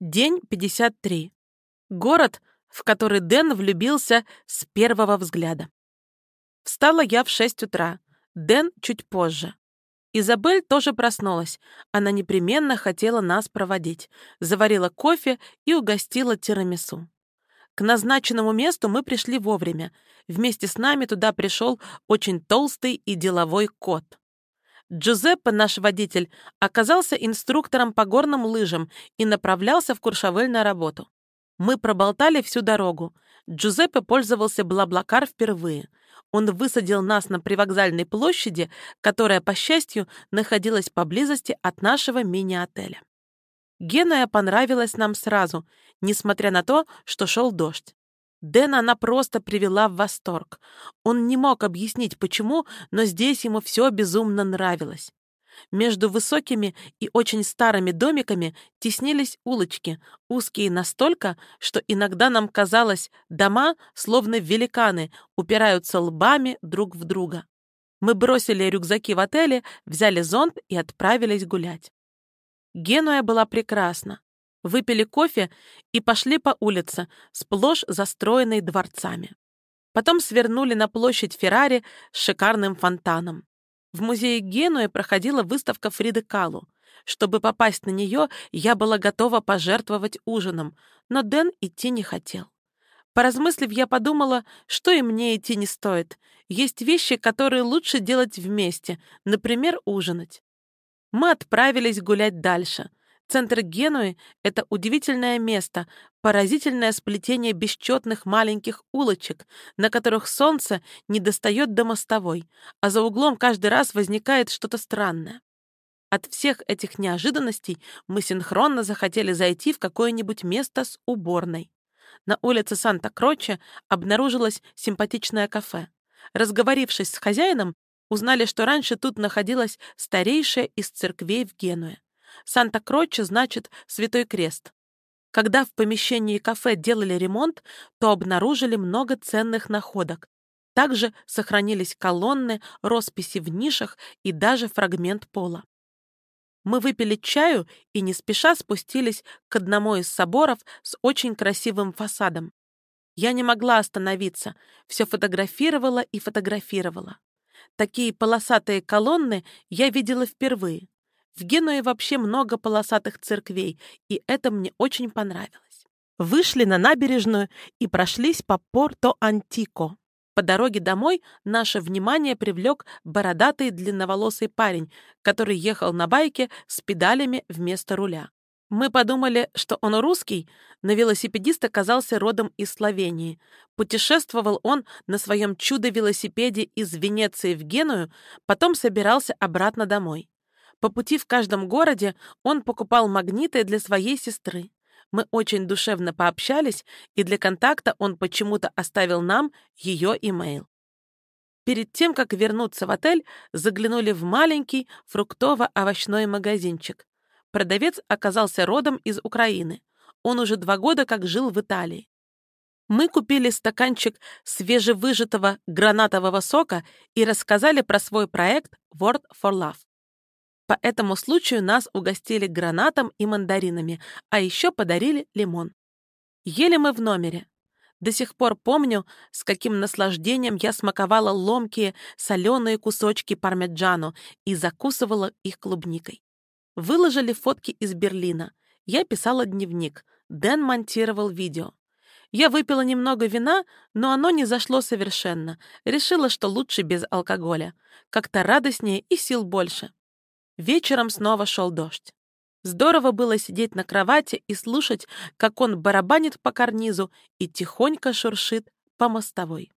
День 53. Город, в который Дэн влюбился с первого взгляда. Встала я в 6 утра, Дэн чуть позже. Изабель тоже проснулась. Она непременно хотела нас проводить. Заварила кофе и угостила тирамису. К назначенному месту мы пришли вовремя. Вместе с нами туда пришел очень толстый и деловой кот. Джузеппе, наш водитель, оказался инструктором по горным лыжам и направлялся в Куршавель на работу. Мы проболтали всю дорогу. Джузеппе пользовался Блаблакар впервые. Он высадил нас на привокзальной площади, которая, по счастью, находилась поблизости от нашего мини-отеля. Генуя понравилась нам сразу, несмотря на то, что шел дождь. Дэна она просто привела в восторг. Он не мог объяснить, почему, но здесь ему все безумно нравилось. Между высокими и очень старыми домиками теснились улочки, узкие настолько, что иногда нам казалось, дома, словно великаны, упираются лбами друг в друга. Мы бросили рюкзаки в отеле, взяли зонт и отправились гулять. Генуя была прекрасна выпили кофе и пошли по улице, сплошь застроенной дворцами. Потом свернули на площадь Феррари с шикарным фонтаном. В музее Генуи проходила выставка Фриды Калу. Чтобы попасть на нее, я была готова пожертвовать ужином, но Дэн идти не хотел. Поразмыслив, я подумала, что и мне идти не стоит. Есть вещи, которые лучше делать вместе, например, ужинать. Мы отправились гулять дальше — Центр Генуи — это удивительное место, поразительное сплетение бесчетных маленьких улочек, на которых солнце не достает до мостовой, а за углом каждый раз возникает что-то странное. От всех этих неожиданностей мы синхронно захотели зайти в какое-нибудь место с уборной. На улице Санта-Кроче обнаружилось симпатичное кафе. Разговорившись с хозяином, узнали, что раньше тут находилась старейшая из церквей в Генуе. Санта-Кроче значит «Святой Крест». Когда в помещении кафе делали ремонт, то обнаружили много ценных находок. Также сохранились колонны, росписи в нишах и даже фрагмент пола. Мы выпили чаю и не спеша спустились к одному из соборов с очень красивым фасадом. Я не могла остановиться, все фотографировала и фотографировала. Такие полосатые колонны я видела впервые. В Генуе вообще много полосатых церквей, и это мне очень понравилось. Вышли на набережную и прошлись по Порто-Антико. По дороге домой наше внимание привлек бородатый длинноволосый парень, который ехал на байке с педалями вместо руля. Мы подумали, что он русский, но велосипедист оказался родом из Словении. Путешествовал он на своем чудо-велосипеде из Венеции в Геную, потом собирался обратно домой. По пути в каждом городе он покупал магниты для своей сестры. Мы очень душевно пообщались, и для контакта он почему-то оставил нам ее имейл. Перед тем, как вернуться в отель, заглянули в маленький фруктово-овощной магазинчик. Продавец оказался родом из Украины. Он уже два года как жил в Италии. Мы купили стаканчик свежевыжатого гранатового сока и рассказали про свой проект Word for Love. По этому случаю нас угостили гранатом и мандаринами, а еще подарили лимон. Ели мы в номере. До сих пор помню, с каким наслаждением я смаковала ломкие соленые кусочки пармеджану и закусывала их клубникой. Выложили фотки из Берлина. Я писала дневник. Дэн монтировал видео. Я выпила немного вина, но оно не зашло совершенно. Решила, что лучше без алкоголя. Как-то радостнее и сил больше. Вечером снова шел дождь. Здорово было сидеть на кровати и слушать, как он барабанит по карнизу и тихонько шуршит по мостовой.